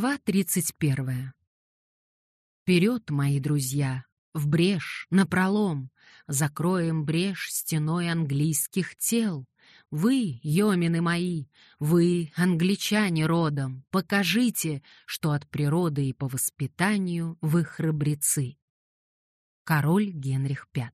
Глава 31. Вперед, мои друзья, в брешь, напролом, Закроем брешь стеной английских тел. Вы, йомины мои, вы, англичане родом, Покажите, что от природы и по воспитанию Вы храбрецы. Король Генрих V.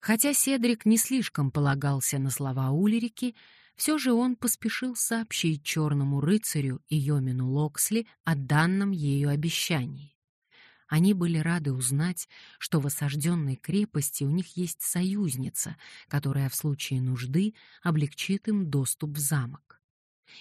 Хотя Седрик не слишком полагался на слова Улерики, все же он поспешил сообщить черному рыцарю и Йомину Локсли о данном ею обещании. Они были рады узнать, что в осажденной крепости у них есть союзница, которая в случае нужды облегчит им доступ в замок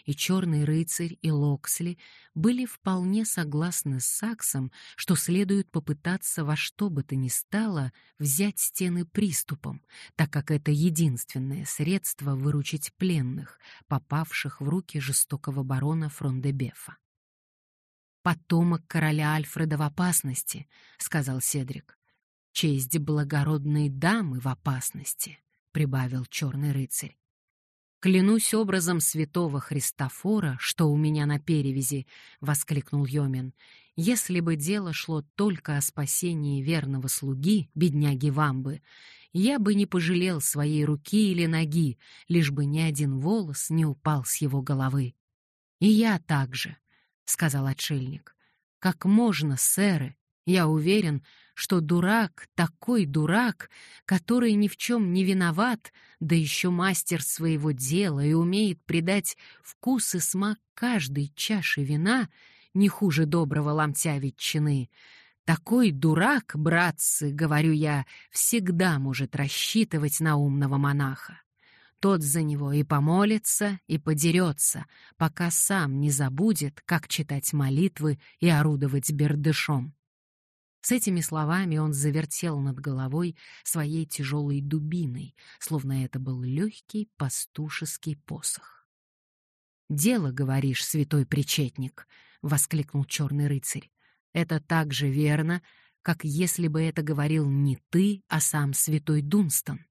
и черный рыцарь, и Локсли были вполне согласны с Саксом, что следует попытаться во что бы то ни стало взять стены приступом, так как это единственное средство выручить пленных, попавших в руки жестокого барона Фрондебефа. «Потомок короля Альфреда в опасности», — сказал Седрик. «Честь благородной дамы в опасности», — прибавил черный рыцарь. «Клянусь образом святого Христофора, что у меня на перевязи», — воскликнул Йомин. «Если бы дело шло только о спасении верного слуги, бедняги Вамбы, я бы не пожалел своей руки или ноги, лишь бы ни один волос не упал с его головы». «И я также», — сказал отшельник. «Как можно, сэры, я уверен, что дурак, такой дурак, который ни в чем не виноват, да еще мастер своего дела и умеет придать вкус и смак каждой чаше вина, не хуже доброго ломтя ветчины. Такой дурак, братцы, говорю я, всегда может рассчитывать на умного монаха. Тот за него и помолится, и подерется, пока сам не забудет, как читать молитвы и орудовать бердышом. С этими словами он завертел над головой своей тяжелой дубиной, словно это был легкий пастушеский посох. «Дело, говоришь, святой причетник!» — воскликнул черный рыцарь. «Это так же верно, как если бы это говорил не ты, а сам святой Дунстон.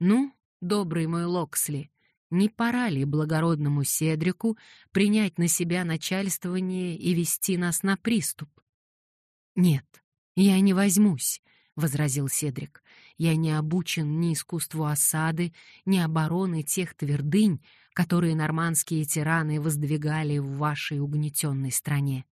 Ну, добрый мой Локсли, не пора ли благородному Седрику принять на себя начальствование и вести нас на приступ? Нет, «Я не возьмусь», — возразил Седрик. «Я не обучен ни искусству осады, ни обороны тех твердынь, которые нормандские тираны воздвигали в вашей угнетенной стране.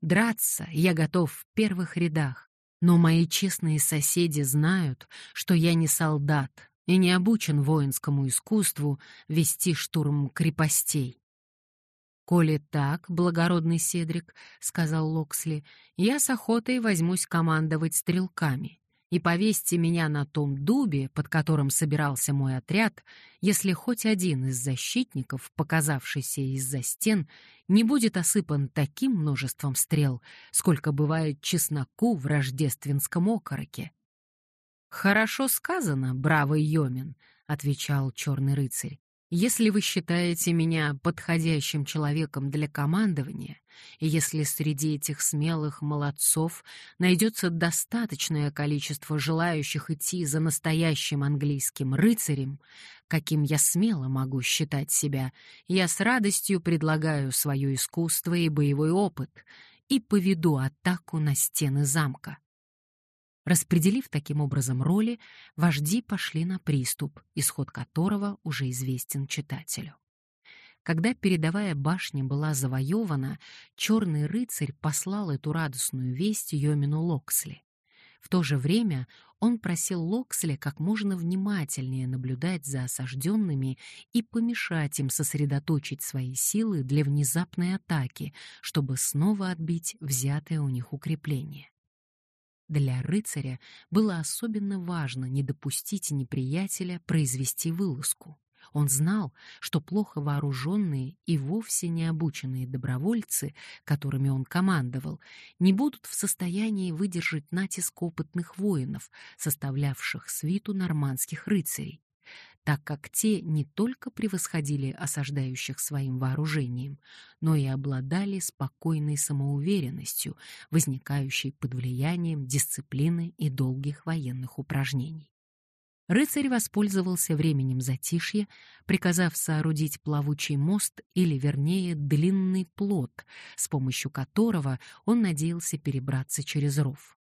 Драться я готов в первых рядах, но мои честные соседи знают, что я не солдат и не обучен воинскому искусству вести штурм крепостей. «Коли так, благородный Седрик», — сказал Локсли, — «я с охотой возьмусь командовать стрелками. И повесьте меня на том дубе, под которым собирался мой отряд, если хоть один из защитников, показавшийся из-за стен, не будет осыпан таким множеством стрел, сколько бывает чесноку в рождественском окороке». «Хорошо сказано, бравый Йомин», — отвечал черный рыцарь. Если вы считаете меня подходящим человеком для командования, и если среди этих смелых молодцов найдется достаточное количество желающих идти за настоящим английским рыцарем, каким я смело могу считать себя, я с радостью предлагаю свое искусство и боевой опыт и поведу атаку на стены замка. Распределив таким образом роли, вожди пошли на приступ, исход которого уже известен читателю. Когда передовая башня была завоевана, черный рыцарь послал эту радостную весть Йомину Локсли. В то же время он просил Локсли как можно внимательнее наблюдать за осажденными и помешать им сосредоточить свои силы для внезапной атаки, чтобы снова отбить взятое у них укрепление. Для рыцаря было особенно важно не допустить неприятеля произвести вылазку. Он знал, что плохо вооруженные и вовсе не обученные добровольцы, которыми он командовал, не будут в состоянии выдержать натиск опытных воинов, составлявших свиту нормандских рыцарей так как те не только превосходили осаждающих своим вооружением, но и обладали спокойной самоуверенностью, возникающей под влиянием дисциплины и долгих военных упражнений. Рыцарь воспользовался временем затишья, приказав соорудить плавучий мост или, вернее, длинный плот, с помощью которого он надеялся перебраться через ров.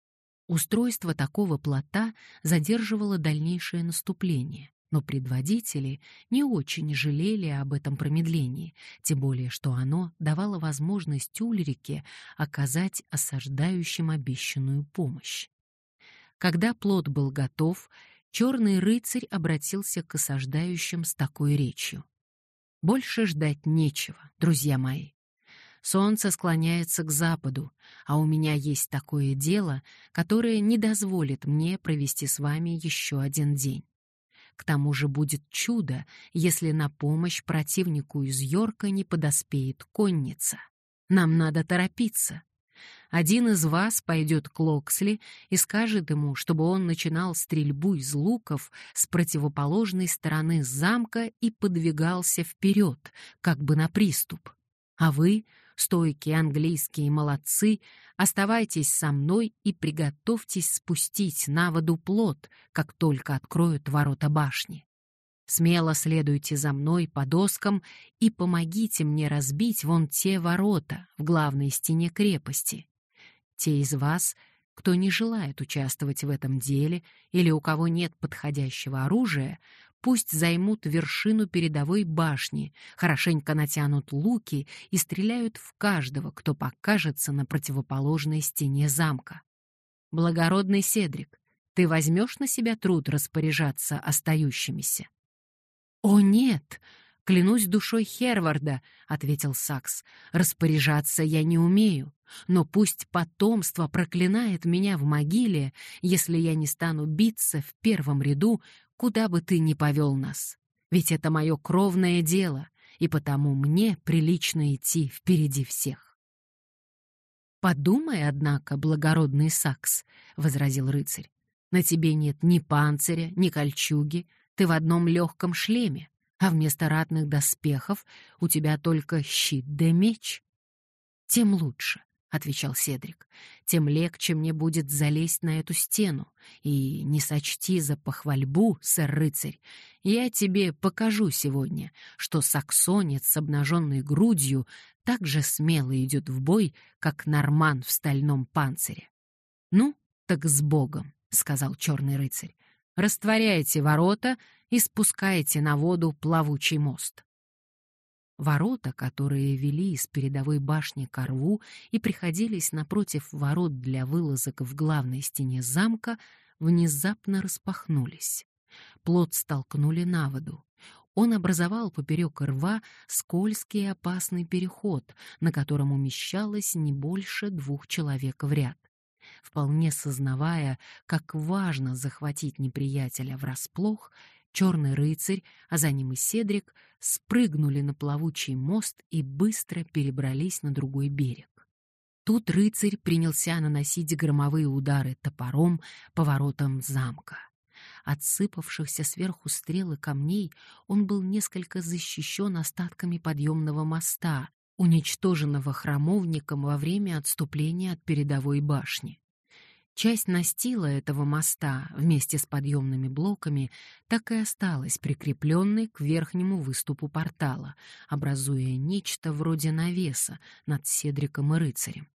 Устройство такого плота задерживало дальнейшее наступление, но предводители не очень жалели об этом промедлении, тем более что оно давало возможность Ульрике оказать осаждающим обещанную помощь. Когда плот был готов, черный рыцарь обратился к осаждающим с такой речью. «Больше ждать нечего, друзья мои. Солнце склоняется к западу, а у меня есть такое дело, которое не дозволит мне провести с вами еще один день. К тому же будет чудо, если на помощь противнику из Йорка не подоспеет конница. Нам надо торопиться. Один из вас пойдет к Локсли и скажет ему, чтобы он начинал стрельбу из луков с противоположной стороны замка и подвигался вперед, как бы на приступ. А вы, стойкие английские молодцы, оставайтесь со мной и приготовьтесь спустить на воду плот, как только откроют ворота башни. Смело следуйте за мной по доскам и помогите мне разбить вон те ворота в главной стене крепости. Те из вас, кто не желает участвовать в этом деле или у кого нет подходящего оружия, пусть займут вершину передовой башни, хорошенько натянут луки и стреляют в каждого, кто покажется на противоположной стене замка. Благородный Седрик, ты возьмешь на себя труд распоряжаться остающимися? О, нет! «Клянусь душой Херварда», — ответил Сакс, — «распоряжаться я не умею, но пусть потомство проклинает меня в могиле, если я не стану биться в первом ряду, куда бы ты ни повел нас. Ведь это мое кровное дело, и потому мне прилично идти впереди всех». «Подумай, однако, благородный Сакс», — возразил рыцарь, — «на тебе нет ни панциря, ни кольчуги, ты в одном легком шлеме а вместо ратных доспехов у тебя только щит да меч. Тем лучше, — отвечал Седрик, — тем легче мне будет залезть на эту стену. И не сочти за похвальбу, сэр-рыцарь, я тебе покажу сегодня, что саксонец с обнаженной грудью так же смело идет в бой, как норман в стальном панцире. Ну, так с Богом, — сказал черный рыцарь. Растворяйте ворота и спускаете на воду плавучий мост. Ворота, которые вели из передовой башни к рву и приходились напротив ворот для вылазок в главной стене замка, внезапно распахнулись. Плот столкнули на воду. Он образовал поперек рва скользкий и опасный переход, на котором умещалось не больше двух человек в ряд вполне сознавая, как важно захватить неприятеля врасплох, черный рыцарь, а за ним и Седрик, спрыгнули на плавучий мост и быстро перебрались на другой берег. Тут рыцарь принялся наносить громовые удары топором по воротам замка. От сыпавшихся сверху стрел и камней он был несколько защищен остатками подъемного моста, уничтоженного храмовником во время отступления от передовой башни. Часть настила этого моста вместе с подъемными блоками так и осталась прикрепленной к верхнему выступу портала, образуя нечто вроде навеса над Седриком и рыцарем.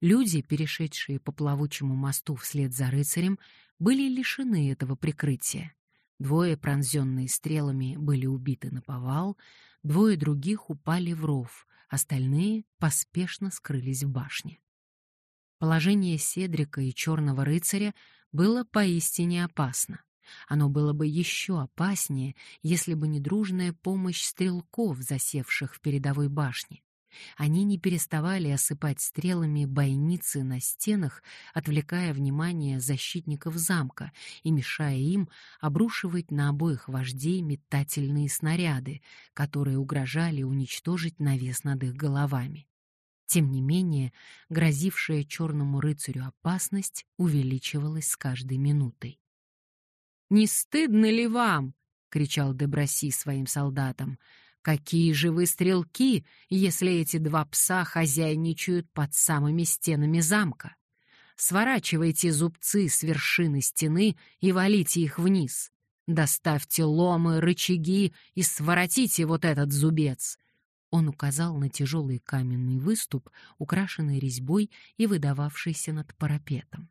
Люди, перешедшие по плавучему мосту вслед за рыцарем, были лишены этого прикрытия. Двое, пронзенные стрелами, были убиты на повал, двое других упали в ров, остальные поспешно скрылись в башне. Положение Седрика и Черного рыцаря было поистине опасно. Оно было бы еще опаснее, если бы не дружная помощь стрелков, засевших в передовой башне. Они не переставали осыпать стрелами бойницы на стенах, отвлекая внимание защитников замка и мешая им обрушивать на обоих вождей метательные снаряды, которые угрожали уничтожить навес над их головами. Тем не менее, грозившая черному рыцарю опасность увеличивалась с каждой минутой. «Не стыдно ли вам?» — кричал Деброси своим солдатам. «Какие же вы стрелки, если эти два пса хозяйничают под самыми стенами замка? Сворачивайте зубцы с вершины стены и валите их вниз. Доставьте ломы, рычаги и своротите вот этот зубец!» Он указал на тяжелый каменный выступ, украшенный резьбой и выдававшийся над парапетом.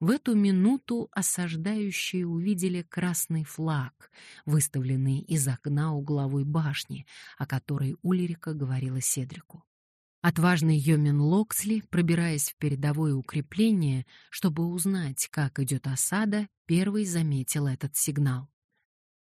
В эту минуту осаждающие увидели красный флаг, выставленный из окна угловой башни, о которой Ульрика говорила Седрику. Отважный Йомин Локсли, пробираясь в передовое укрепление, чтобы узнать, как идет осада, первый заметил этот сигнал.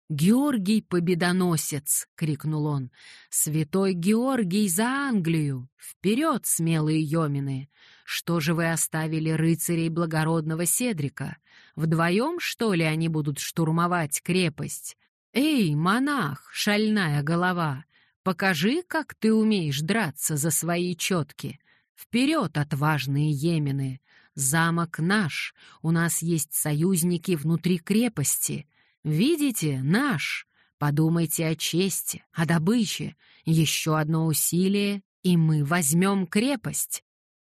«Георгий Победоносец!» — крикнул он. «Святой Георгий за Англию! Вперед, смелые Йомины! Что же вы оставили рыцарей благородного Седрика? Вдвоем, что ли, они будут штурмовать крепость? Эй, монах, шальная голова! Покажи, как ты умеешь драться за свои четки! Вперед, отважные Йемены! Замок наш! У нас есть союзники внутри крепости!» Видите, наш. Подумайте о чести, о добыче. Еще одно усилие, и мы возьмем крепость.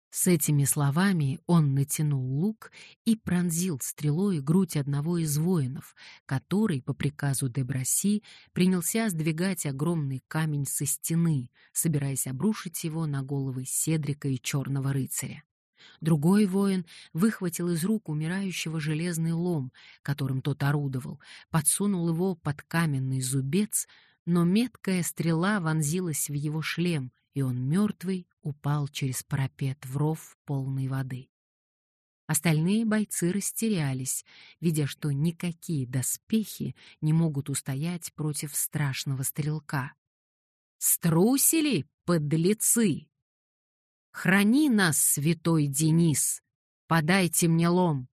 С этими словами он натянул лук и пронзил стрелой грудь одного из воинов, который, по приказу Деброси, принялся сдвигать огромный камень со стены, собираясь обрушить его на головы Седрика и Черного рыцаря. Другой воин выхватил из рук умирающего железный лом, которым тот орудовал, подсунул его под каменный зубец, но меткая стрела вонзилась в его шлем, и он мертвый упал через парапет в ров полной воды. Остальные бойцы растерялись, видя, что никакие доспехи не могут устоять против страшного стрелка. «Струсили, подлецы!» Храни нас, святой Денис! Подайте мне лом!»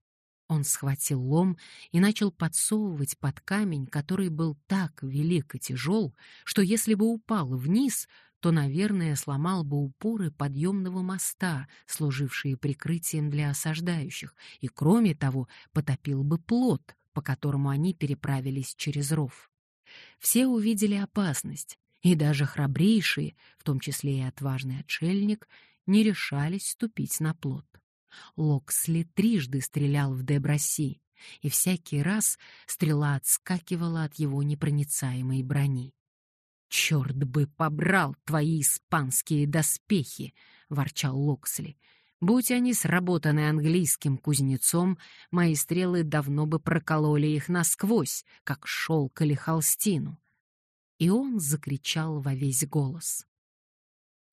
Он схватил лом и начал подсовывать под камень, который был так велик и тяжел, что если бы упал вниз, то, наверное, сломал бы упоры подъемного моста, служившие прикрытием для осаждающих, и, кроме того, потопил бы плот, по которому они переправились через ров. Все увидели опасность, и даже храбрейшие, в том числе и отважный отшельник, не решались ступить на плот. Локсли трижды стрелял в Деброси, и всякий раз стрела отскакивала от его непроницаемой брони. «Черт бы побрал твои испанские доспехи!» — ворчал Локсли. «Будь они сработаны английским кузнецом, мои стрелы давно бы прокололи их насквозь, как шелк или холстину». И он закричал во весь голос.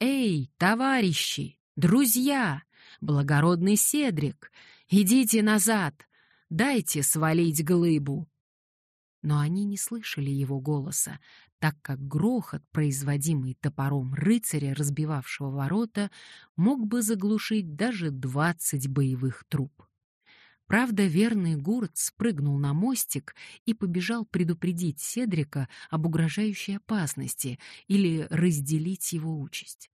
«Эй, товарищи, друзья, благородный Седрик, идите назад, дайте свалить глыбу!» Но они не слышали его голоса, так как грохот, производимый топором рыцаря, разбивавшего ворота, мог бы заглушить даже двадцать боевых труб. Правда, верный Гурт спрыгнул на мостик и побежал предупредить Седрика об угрожающей опасности или разделить его участь.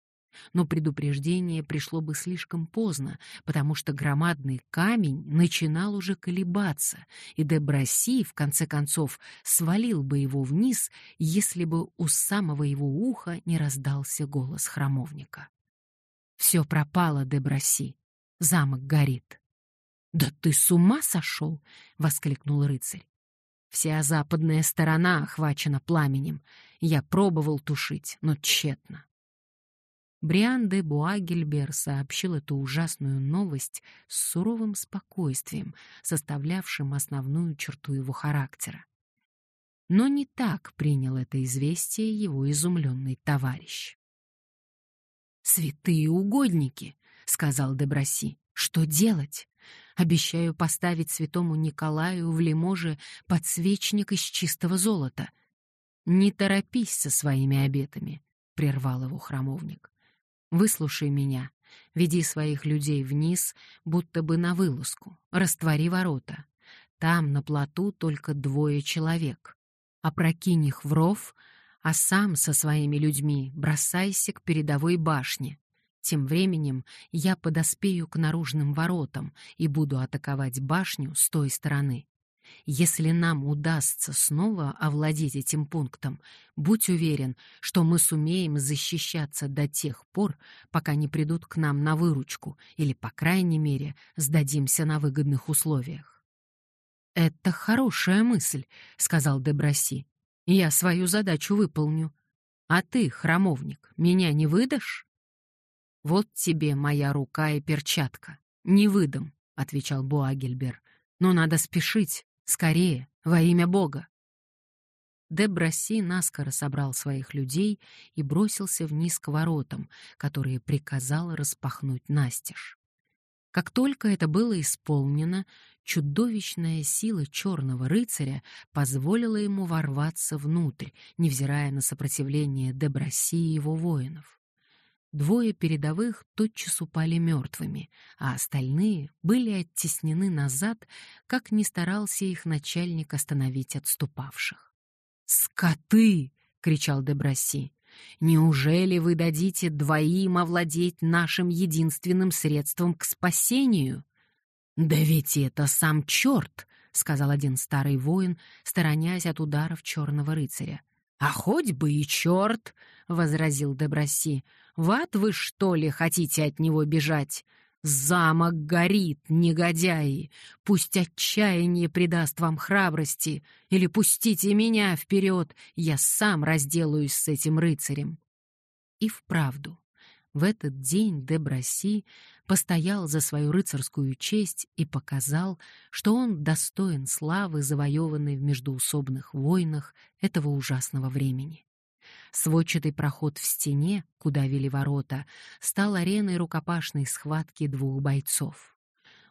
Но предупреждение пришло бы слишком поздно, потому что громадный камень начинал уже колебаться, и Деброси, в конце концов, свалил бы его вниз, если бы у самого его уха не раздался голос храмовника. «Все пропало, Деброси. Замок горит». «Да ты с ума сошел!» — воскликнул рыцарь. «Вся западная сторона охвачена пламенем. Я пробовал тушить, но тщетно. Бриан де Буагельбер сообщил эту ужасную новость с суровым спокойствием, составлявшим основную черту его характера. Но не так принял это известие его изумленный товарищ. «Святые угодники!» — сказал Деброси. «Что делать? Обещаю поставить святому Николаю в Лиможе подсвечник из чистого золота». «Не торопись со своими обетами», — прервал его храмовник. Выслушай меня. Веди своих людей вниз, будто бы на вылазку. Раствори ворота. Там на плоту только двое человек. Опрокинь их в ров, а сам со своими людьми бросайся к передовой башне. Тем временем я подоспею к наружным воротам и буду атаковать башню с той стороны. Если нам удастся снова овладеть этим пунктом, будь уверен, что мы сумеем защищаться до тех пор, пока не придут к нам на выручку, или, по крайней мере, сдадимся на выгодных условиях. «Это хорошая мысль», — сказал Деброси. «Я свою задачу выполню. А ты, храмовник, меня не выдашь?» «Вот тебе моя рука и перчатка. Не выдам», — отвечал Буагельбер. «Но надо спешить, скорее, во имя Бога». Деброси наскоро собрал своих людей и бросился вниз к воротам, которые приказал распахнуть настежь. Как только это было исполнено, чудовищная сила черного рыцаря позволила ему ворваться внутрь, невзирая на сопротивление Деброси и его воинов. Двое передовых тотчас упали мертвыми, а остальные были оттеснены назад, как не старался их начальник остановить отступавших. «Скоты!» — кричал Деброси. Неужели вы дадите двоим овладеть нашим единственным средством к спасению? Да ведь это сам черт, сказал один старый воин, сторонясь от ударов черного рыцаря. А хоть бы и черт, возразил Деброси. В вы что ли хотите от него бежать? Замок горит, негодяи! Пусть отчаяние придаст вам храбрости, или пустите меня вперед, я сам разделаюсь с этим рыцарем. И вправду, в этот день Деброси постоял за свою рыцарскую честь и показал, что он достоин славы, завоеванной в междуусобных войнах этого ужасного времени. Сводчатый проход в стене, куда вели ворота, стал ареной рукопашной схватки двух бойцов.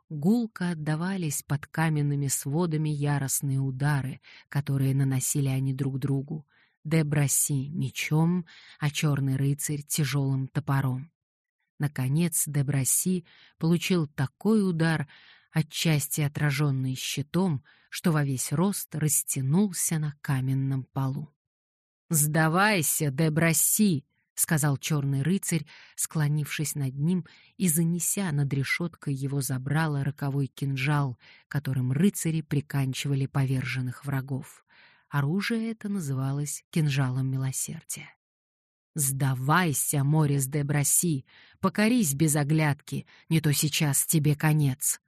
Гулко отдавались под каменными сводами яростные удары, которые наносили они друг другу. Деброси мечом, а черный рыцарь тяжелым топором. Наконец Деброси получил такой удар, отчасти отраженный щитом, что во весь рост растянулся на каменном полу. «Сдавайся, Деброси!» — сказал черный рыцарь, склонившись над ним и занеся над решеткой его забрало роковой кинжал, которым рыцари приканчивали поверженных врагов. Оружие это называлось кинжалом милосердия. «Сдавайся, Морис де Браси, покорись без оглядки, не то сейчас тебе конец».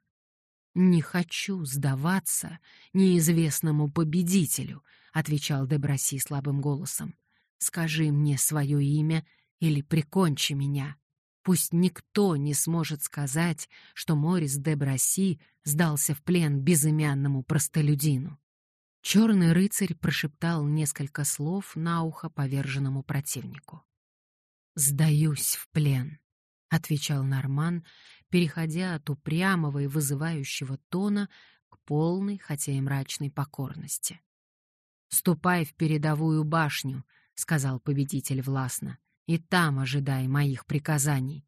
«Не хочу сдаваться неизвестному победителю», отвечал Деброси слабым голосом. Скажи мне свое имя или прикончи меня. Пусть никто не сможет сказать, что Морис Деброси сдался в плен безымянному простолюдину. Черный рыцарь прошептал несколько слов на ухо поверженному противнику. «Сдаюсь в плен», — отвечал Норман, переходя от упрямого и вызывающего тона к полной, хотя и мрачной покорности. «Ступай в передовую башню», — сказал победитель властно, «и там ожидай моих приказаний».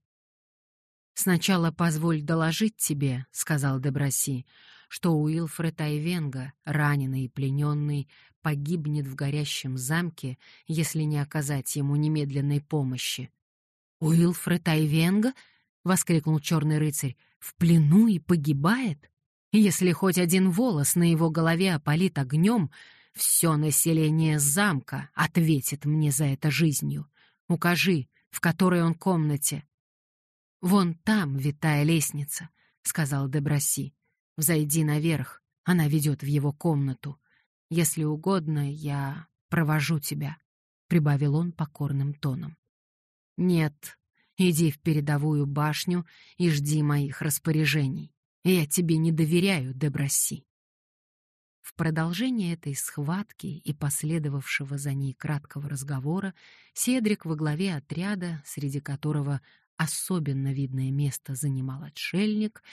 «Сначала позволь доложить тебе», — сказал Деброси, «что Уилфред Айвенга, раненый и плененный, погибнет в горящем замке, если не оказать ему немедленной помощи». «Уилфред Айвенга?» — воскликнул черный рыцарь. «В плену и погибает? Если хоть один волос на его голове опалит огнем, все население замка ответит мне за это жизнью. Укажи, в которой он комнате. Вон там витая лестница, сказал Деброси. Взойди наверх, она ведет в его комнату. Если угодно, я провожу тебя, прибавил он покорным тоном. Нет, иди в передовую башню и жди моих распоряжений. Я тебе не доверяю, Деброси. В продолжение этой схватки и последовавшего за ней краткого разговора Седрик во главе отряда, среди которого особенно видное место занимал отшельник,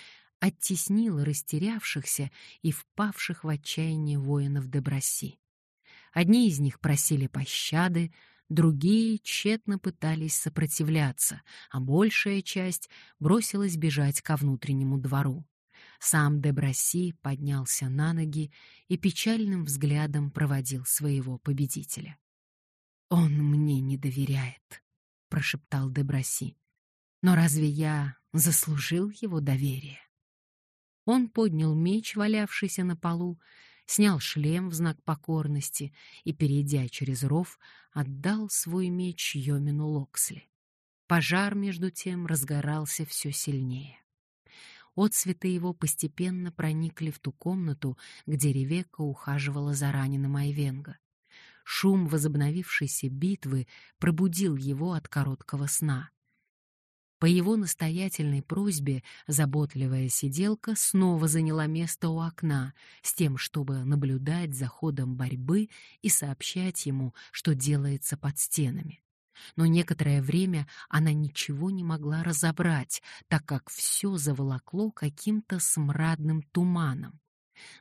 оттеснил растерявшихся и впавших в отчаяние воинов Деброси. Одни из них просили пощады, другие тщетно пытались сопротивляться, а большая часть бросилась бежать ко внутреннему двору. Сам Деброси поднялся на ноги и печальным взглядом проводил своего победителя. «Он мне не доверяет», — прошептал Деброси. «Но разве я заслужил его доверие?» Он поднял меч, валявшийся на полу, снял шлем в знак покорности и, перейдя через ров, отдал свой меч Йомину Локсли. Пожар, между тем, разгорался все сильнее. Отцветы его постепенно проникли в ту комнату, где Ревекка ухаживала за раненым Айвенга. Шум возобновившейся битвы пробудил его от короткого сна. По его настоятельной просьбе заботливая сиделка снова заняла место у окна с тем, чтобы наблюдать за ходом борьбы и сообщать ему, что делается под стенами. Но некоторое время она ничего не могла разобрать, так как все заволокло каким-то смрадным туманом.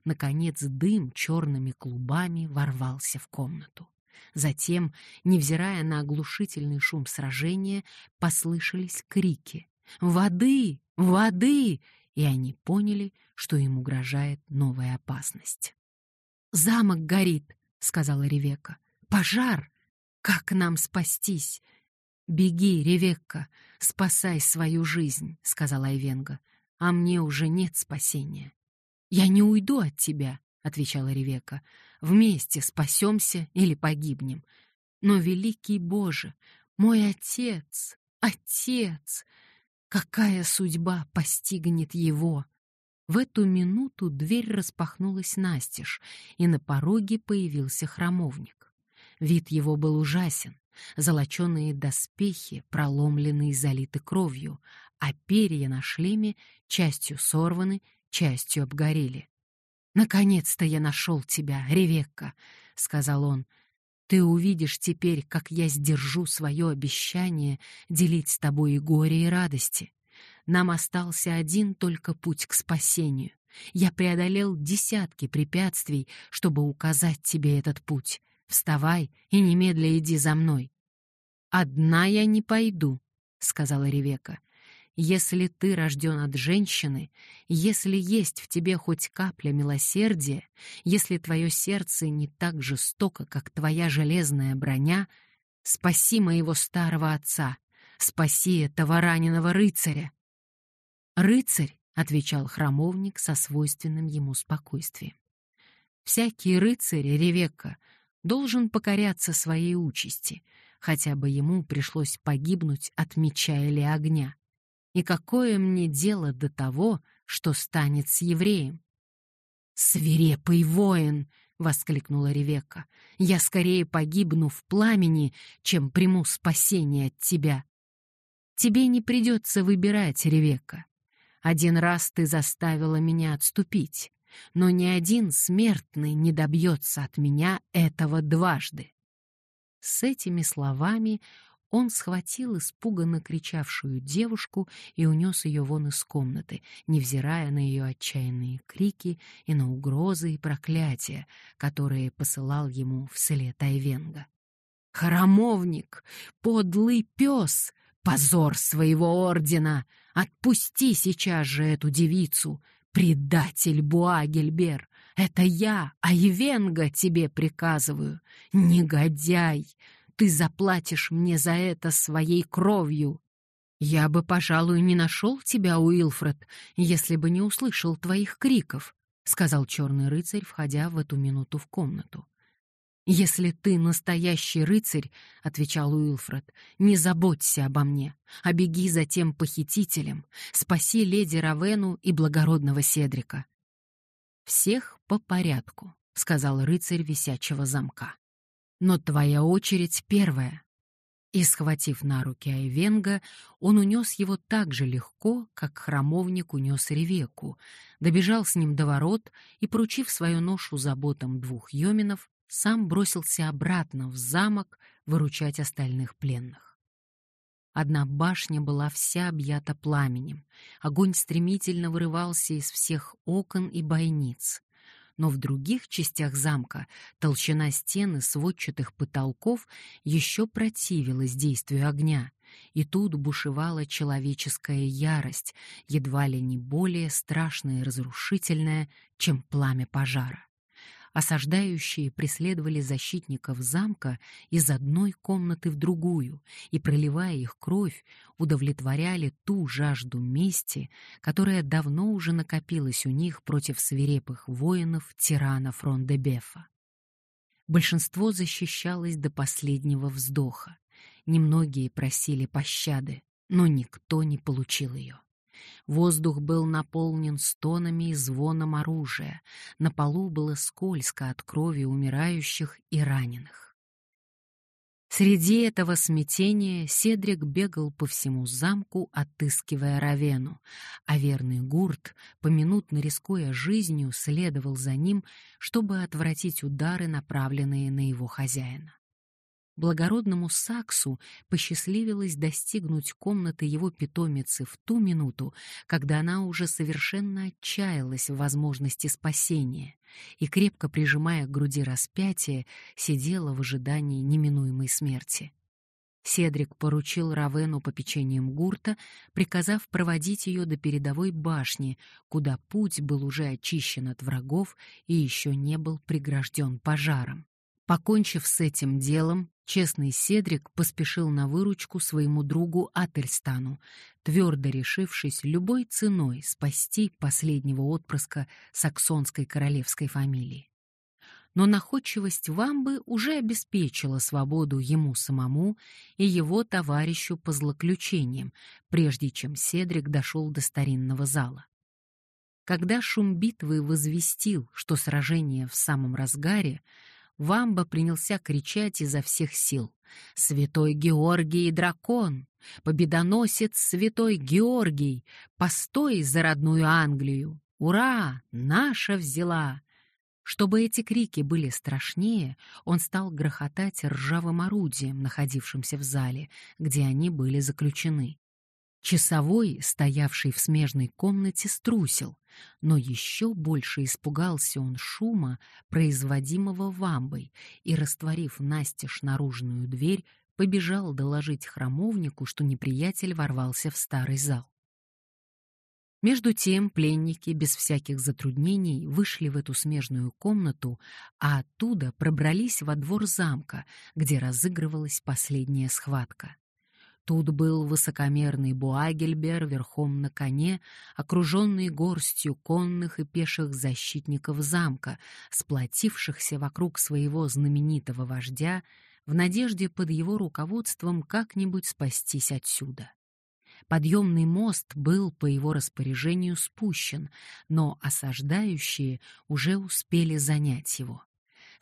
Наконец дым черными клубами ворвался в комнату. Затем, невзирая на оглушительный шум сражения, послышались крики «Воды! Воды!» и они поняли, что им угрожает новая опасность. «Замок горит!» — сказала Ревека. «Пожар! Как нам спастись?» «Беги, Ревекка, спасай свою жизнь», — сказала Айвенга. «А мне уже нет спасения». «Я не уйду от тебя», — отвечала Ревека. «Вместе спасемся или погибнем. Но, великий Боже, мой отец, отец! Какая судьба постигнет его!» В эту минуту дверь распахнулась настежь, и на пороге появился храмовник. Вид его был ужасен. Золоченые доспехи проломлены и залиты кровью, а перья на шлеме частью сорваны, частью обгорели. «Наконец-то я нашел тебя, Ревекка», — сказал он. «Ты увидишь теперь, как я сдержу свое обещание делить с тобой и горе, и радости. Нам остался один только путь к спасению. Я преодолел десятки препятствий, чтобы указать тебе этот путь. Вставай и немедля иди за мной». «Одна я не пойду», — сказала Ревека. Если ты рожден от женщины, если есть в тебе хоть капля милосердия, если твое сердце не так жестоко, как твоя железная броня, спаси моего старого отца, спаси этого раненого рыцаря. «Рыцарь», — отвечал храмовник со свойственным ему спокойствием. «Всякий рыцарь, Ревекка, должен покоряться своей участи, хотя бы ему пришлось погибнуть от меча или огня. И какое мне дело до того, что станет с евреем? «Свирепый воин!» — воскликнула Ревекка. «Я скорее погибну в пламени, чем приму спасение от тебя». «Тебе не придется выбирать, Ревекка. Один раз ты заставила меня отступить, но ни один смертный не добьется от меня этого дважды». С этими словами он схватил испуганно кричавшую девушку и унес ее вон из комнаты, невзирая на ее отчаянные крики и на угрозы и проклятия, которые посылал ему вслед Айвенга. «Храмовник! Подлый пес! Позор своего ордена! Отпусти сейчас же эту девицу! Предатель Буагельбер! Это я, Айвенга, тебе приказываю! Негодяй! Ты заплатишь мне за это своей кровью. Я бы, пожалуй, не нашел тебя, Уилфред, если бы не услышал твоих криков, сказал черный рыцарь, входя в эту минуту в комнату. «Если ты настоящий рыцарь, — отвечал Уилфред, — не заботься обо мне, а беги за тем похитителем, спаси леди Равену и благородного Седрика». «Всех по порядку», — сказал рыцарь висячего замка но твоя очередь первая». И, схватив на руки Айвенга, он унес его так же легко, как храмовник унес Ревеку, добежал с ним до ворот и, поручив свою ношу заботам двух йоминов, сам бросился обратно в замок выручать остальных пленных. Одна башня была вся объята пламенем, огонь стремительно вырывался из всех окон и бойниц но в других частях замка толщина стены сводчатых потолков еще противилась действию огня, и тут бушевала человеческая ярость, едва ли не более страшная и разрушительная, чем пламя пожара осаждающие преследовали защитников замка из одной комнаты в другую и, проливая их кровь, удовлетворяли ту жажду мести, которая давно уже накопилась у них против свирепых воинов тирана Фрон-де-Бефа. Большинство защищалось до последнего вздоха. Немногие просили пощады, но никто не получил ее. Воздух был наполнен стонами и звоном оружия. На полу было скользко от крови умирающих и раненых. Среди этого смятения Седрик бегал по всему замку, отыскивая Равену, а верный Гурт, поминутно рискуя жизнью, следовал за ним, чтобы отвратить удары, направленные на его хозяина. Благородному Саксу посчастливилось достигнуть комнаты его питомицы в ту минуту, когда она уже совершенно отчаялась в возможности спасения и, крепко прижимая к груди распятие, сидела в ожидании неминуемой смерти. Седрик поручил Равену попечением гурта, приказав проводить ее до передовой башни, куда путь был уже очищен от врагов и еще не был прегражден пожаром. Покончив с этим делом, честный Седрик поспешил на выручку своему другу Ательстану, твердо решившись любой ценой спасти последнего отпрыска саксонской королевской фамилии. Но находчивость Вамбы уже обеспечила свободу ему самому и его товарищу по злоключениям, прежде чем Седрик дошел до старинного зала. Когда шум битвы возвестил, что сражение в самом разгаре, Вамба принялся кричать изо всех сил. «Святой Георгий дракон! Победоносец Святой Георгий! Постой за родную Англию! Ура! Наша взяла!» Чтобы эти крики были страшнее, он стал грохотать ржавым орудием, находившимся в зале, где они были заключены. Часовой, стоявший в смежной комнате, струсил, но еще больше испугался он шума, производимого вамбой, и, растворив настежь наружную дверь, побежал доложить храмовнику, что неприятель ворвался в старый зал. Между тем пленники без всяких затруднений вышли в эту смежную комнату, а оттуда пробрались во двор замка, где разыгрывалась последняя схватка. Тут был высокомерный Буагельбер верхом на коне, окруженный горстью конных и пеших защитников замка, сплотившихся вокруг своего знаменитого вождя в надежде под его руководством как-нибудь спастись отсюда. Подъемный мост был по его распоряжению спущен, но осаждающие уже успели занять его.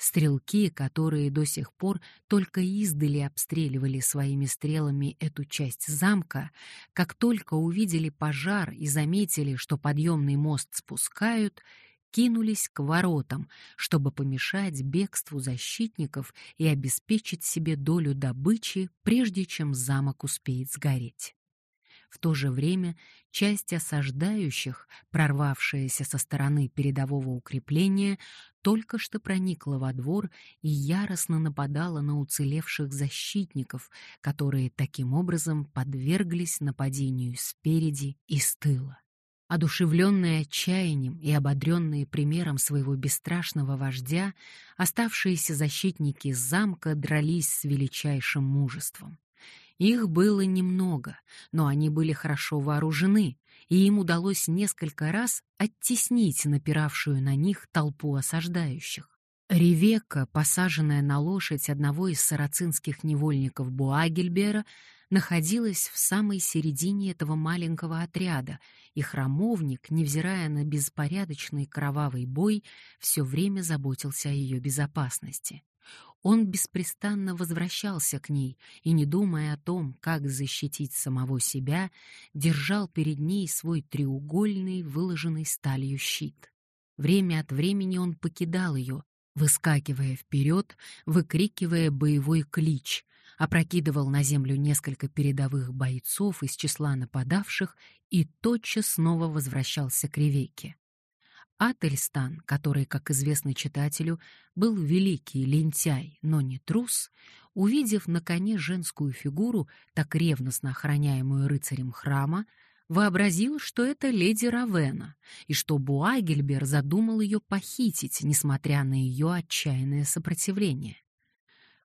Стрелки, которые до сих пор только издали обстреливали своими стрелами эту часть замка, как только увидели пожар и заметили, что подъемный мост спускают, кинулись к воротам, чтобы помешать бегству защитников и обеспечить себе долю добычи, прежде чем замок успеет сгореть. В то же время часть осаждающих, прорвавшаяся со стороны передового укрепления, только что проникла во двор и яростно нападала на уцелевших защитников, которые таким образом подверглись нападению спереди и с тыла. Одушевленные отчаянием и ободренные примером своего бесстрашного вождя, оставшиеся защитники замка дрались с величайшим мужеством. Их было немного, но они были хорошо вооружены, и им удалось несколько раз оттеснить напиравшую на них толпу осаждающих. Ревека, посаженная на лошадь одного из сарацинских невольников Буагельбера, находилась в самой середине этого маленького отряда, и храмовник, невзирая на беспорядочный кровавый бой, все время заботился о ее безопасности. Он беспрестанно возвращался к ней и, не думая о том, как защитить самого себя, держал перед ней свой треугольный, выложенный сталью щит. Время от времени он покидал ее, выскакивая вперед, выкрикивая боевой клич, опрокидывал на землю несколько передовых бойцов из числа нападавших и тотчас снова возвращался к Ревеке. Ательстан, который, как известно читателю, был великий лентяй, но не трус, увидев на коне женскую фигуру, так ревностно охраняемую рыцарем храма, вообразил, что это леди Равена, и что Буагельбер задумал ее похитить, несмотря на ее отчаянное сопротивление.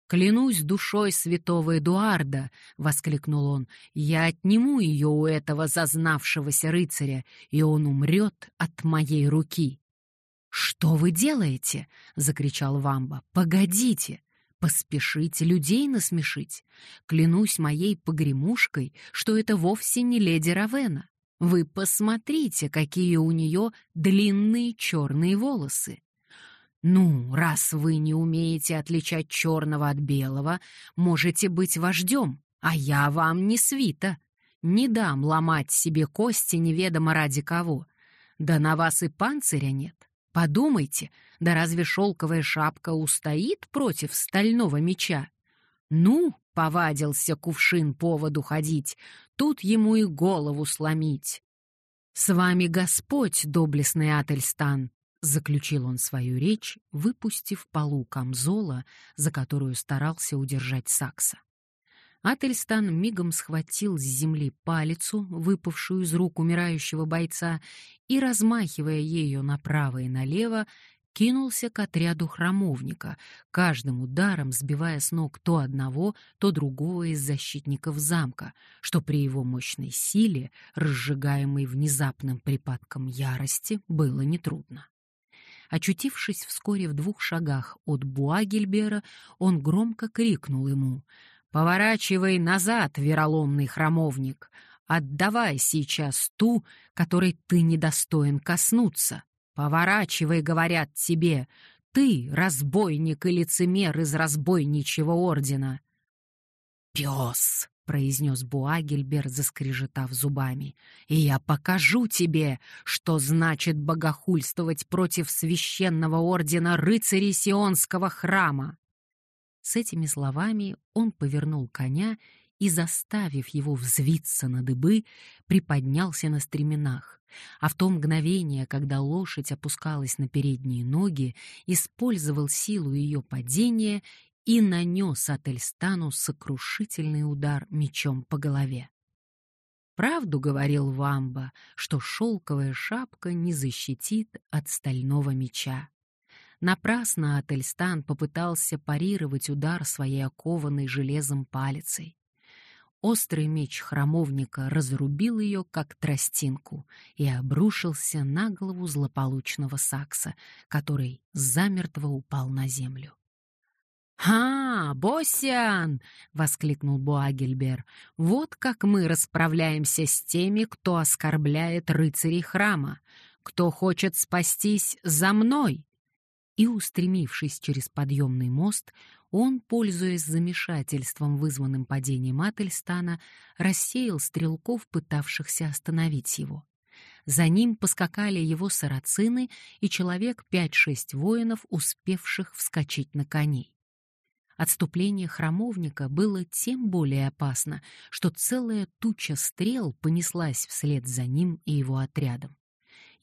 «Клянусь душой святого Эдуарда!» — воскликнул он. «Я отниму ее у этого зазнавшегося рыцаря, и он умрет от моей руки!» «Что вы делаете?» — закричал Вамба. «Погодите! Поспешите людей насмешить! Клянусь моей погремушкой, что это вовсе не леди Равена!» Вы посмотрите, какие у нее длинные черные волосы. Ну, раз вы не умеете отличать черного от белого, можете быть вождем, а я вам не свита. Не дам ломать себе кости неведомо ради кого. Да на вас и панциря нет. Подумайте, да разве шелковая шапка устоит против стального меча? Ну, повадился кувшин поводу ходить, тут ему и голову сломить. «С вами Господь, доблестный Ательстан!» — заключил он свою речь, выпустив полу камзола, за которую старался удержать Сакса. Ательстан мигом схватил с земли палицу, выпавшую из рук умирающего бойца, и, размахивая ею направо и налево, кинулся к отряду храмовника, каждым ударом сбивая с ног то одного, то другого из защитников замка, что при его мощной силе, разжигаемой внезапным припадком ярости, было нетрудно. Очутившись вскоре в двух шагах от Буагельбера, он громко крикнул ему — Поворачивай назад, вероломный храмовник. Отдавай сейчас ту, которой ты недостоин коснуться. Поворачивай, говорят тебе, ты разбойник и лицемер из разбойничьего ордена. Пес, произнес Буагельбер, заскрежетав зубами, и я покажу тебе, что значит богохульствовать против священного ордена рыцарей Сионского храма. С этими словами он повернул коня и, заставив его взвиться на дыбы, приподнялся на стременах, а в то мгновение, когда лошадь опускалась на передние ноги, использовал силу ее падения и нанес Ательстану сокрушительный удар мечом по голове. Правду говорил Вамба, что шелковая шапка не защитит от стального меча. Напрасно Ательстан попытался парировать удар своей окованной железом палицей. Острый меч храмовника разрубил ее, как тростинку, и обрушился на голову злополучного сакса, который замертво упал на землю. «Ха, Босян!» — воскликнул Буагельбер. «Вот как мы расправляемся с теми, кто оскорбляет рыцарей храма. Кто хочет спастись за мной, и, устремившись через подъемный мост, он, пользуясь замешательством, вызванным падением Ательстана, рассеял стрелков, пытавшихся остановить его. За ним поскакали его сарацины и человек пять-шесть воинов, успевших вскочить на коней. Отступление храмовника было тем более опасно, что целая туча стрел понеслась вслед за ним и его отрядом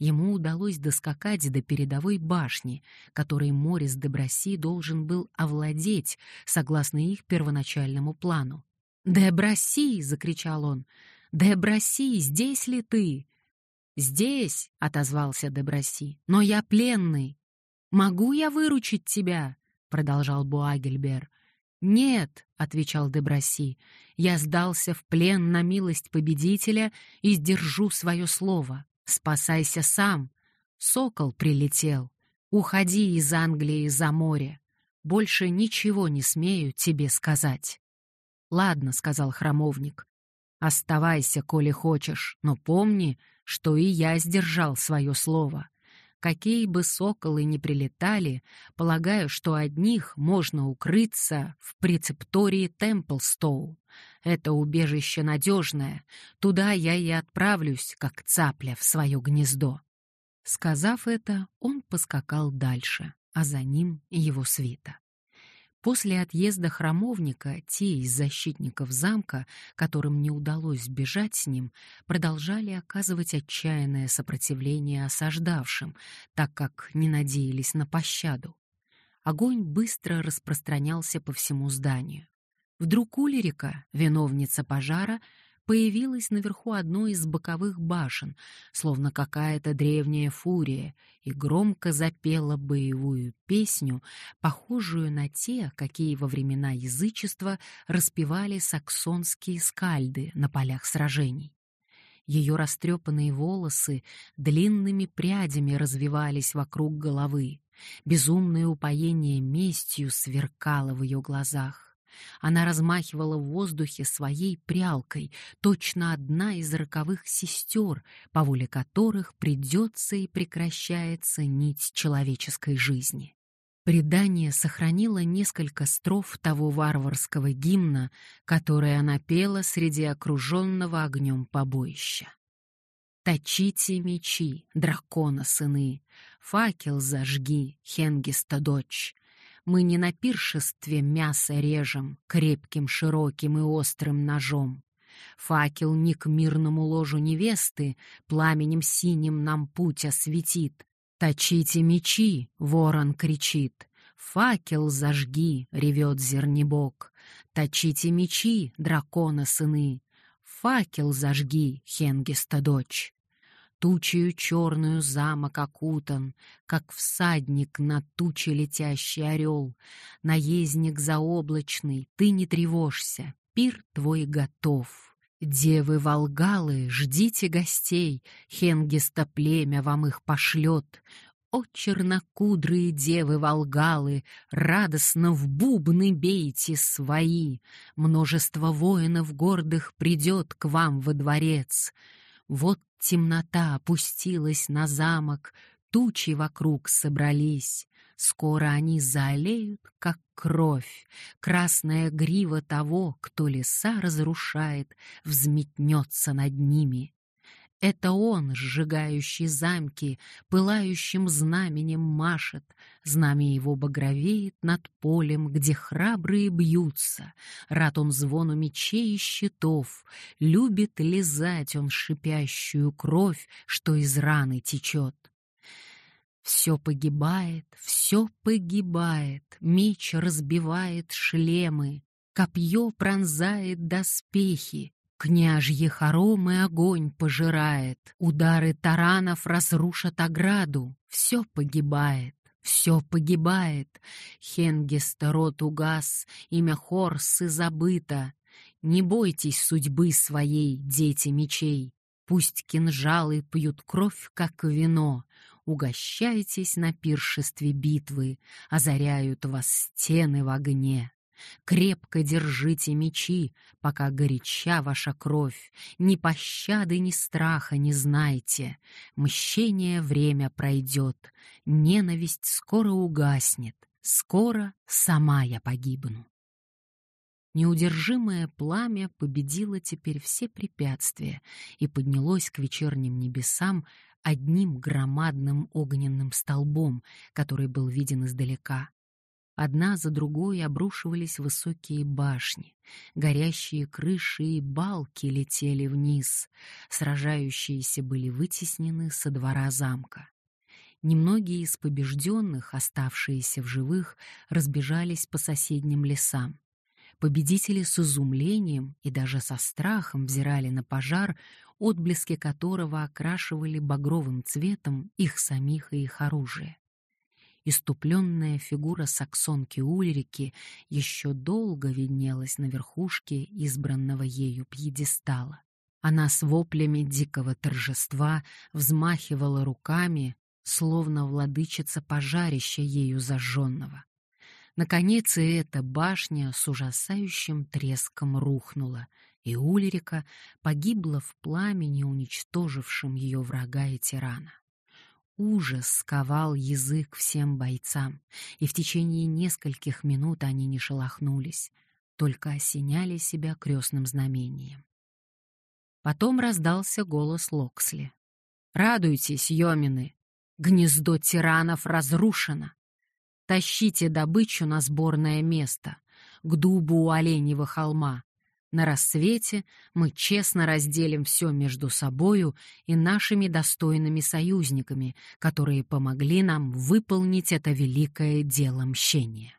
ему удалось доскакать до передовой башни, которой Морис де Браси должен был овладеть, согласно их первоначальному плану. «Де Браси!» — закричал он. «Де Браси, здесь ли ты?» «Здесь!» — отозвался де Браси. «Но я пленный!» «Могу я выручить тебя?» — продолжал Буагельбер. «Нет», — отвечал Деброси, — «я сдался в плен на милость победителя и сдержу свое слово. Спасайся сам. Сокол прилетел. Уходи из Англии за море. Больше ничего не смею тебе сказать. Ладно, сказал храмовник. Оставайся, коли хочешь, но помни, что и я сдержал свое слово. Какие бы соколы ни прилетали, полагаю, что одних можно укрыться в прецептории Темплстоу. Это убежище надежное, туда я и отправлюсь, как цапля в свое гнездо. Сказав это, он поскакал дальше, а за ним его свита. После отъезда храмовника те из защитников замка, которым не удалось сбежать с ним, продолжали оказывать отчаянное сопротивление осаждавшим, так как не надеялись на пощаду. Огонь быстро распространялся по всему зданию. Вдруг Улерика, виновница пожара, появилась наверху одной из боковых башен, словно какая-то древняя фурия, и громко запела боевую песню, похожую на те, какие во времена язычества распевали саксонские скальды на полях сражений. Ее растрепанные волосы длинными прядями развивались вокруг головы. Безумное упоение местью сверкало в ее глазах. Она размахивала в воздухе своей прялкой, точно одна из роковых сестер, по воле которых придется и прекращается нить человеческой жизни. Предание сохранило несколько строф того варварского гимна, который она пела среди окруженного огнем побоища. Точите мечи, дракона сыны, факел зажги, Хенгиста дочь. Мы не на пиршестве мясо режем крепким, широким и острым ножом. Факел не к мирному ложу невесты пламенем синим нам путь осветит. Точите мечи, ворон кричит. Факел зажги, ревет зернебок. Точите мечи, дракона сыны факел зажги, Хенгиста дочь. Тучею черную замок окутан, Как всадник на туче летящий орел. Наездник заоблачный, ты не тревожься, Пир твой готов. Девы Волгалы, ждите гостей, Хенгиста племя вам их пошлет. О, чернокудрые девы Волгалы, Радостно в бубны бейте свои! Множество воинов гордых Придет к вам во дворец. Вот темнота опустилась на замок, Тучи вокруг собрались. Скоро они заолеют, как кровь. Красная грива того, кто леса разрушает, Взметнется над ними. Это он, сжигающий замки, пылающим знаменем машет. Знамя его багровеет над полем, где храбрые бьются. Рад он звону мечей и щитов. Любит лизать он шипящую кровь, что из раны течет. Все погибает, все погибает, меч разбивает шлемы, копье пронзает доспехи, Княжьи хоромы огонь пожирает, Удары таранов разрушат ограду, Все погибает, все погибает. Хенгиста рот угас, Имя Хорсы забыто. Не бойтесь судьбы своей, дети мечей. Пусть кинжалы пьют кровь, как вино, Угощайтесь на пиршестве битвы, Озаряют вас стены в огне. Крепко держите мечи, пока горяча ваша кровь. Ни пощады, ни страха не знайте. Мщение время пройдет, ненависть скоро угаснет. Скоро сама я погибну. Неудержимое пламя победило теперь все препятствия и поднялось к вечерним небесам одним громадным огненным столбом, который был виден издалека. Одна за другой обрушивались высокие башни, горящие крыши и балки летели вниз, сражающиеся были вытеснены со двора замка. Немногие из побежденных, оставшиеся в живых, разбежались по соседним лесам. Победители с изумлением и даже со страхом взирали на пожар, отблески которого окрашивали багровым цветом их самих и их оружие иступленная фигура саксонки Ульрики еще долго виднелась на верхушке избранного ею пьедестала. Она с воплями дикого торжества взмахивала руками, словно владычица пожарища ею зажженного. Наконец и эта башня с ужасающим треском рухнула, и Ульрика погибла в пламени, уничтожившем ее врага и тирана. Ужас сковал язык всем бойцам, и в течение нескольких минут они не шелохнулись, только осеняли себя крестным знамением. Потом раздался голос Локсли. «Радуйтесь, Йомины! Гнездо тиранов разрушено! Тащите добычу на сборное место, к дубу у Оленьего холма, на рассвете мы честно разделим все между собою и нашими достойными союзниками, которые помогли нам выполнить это великое дело мщения.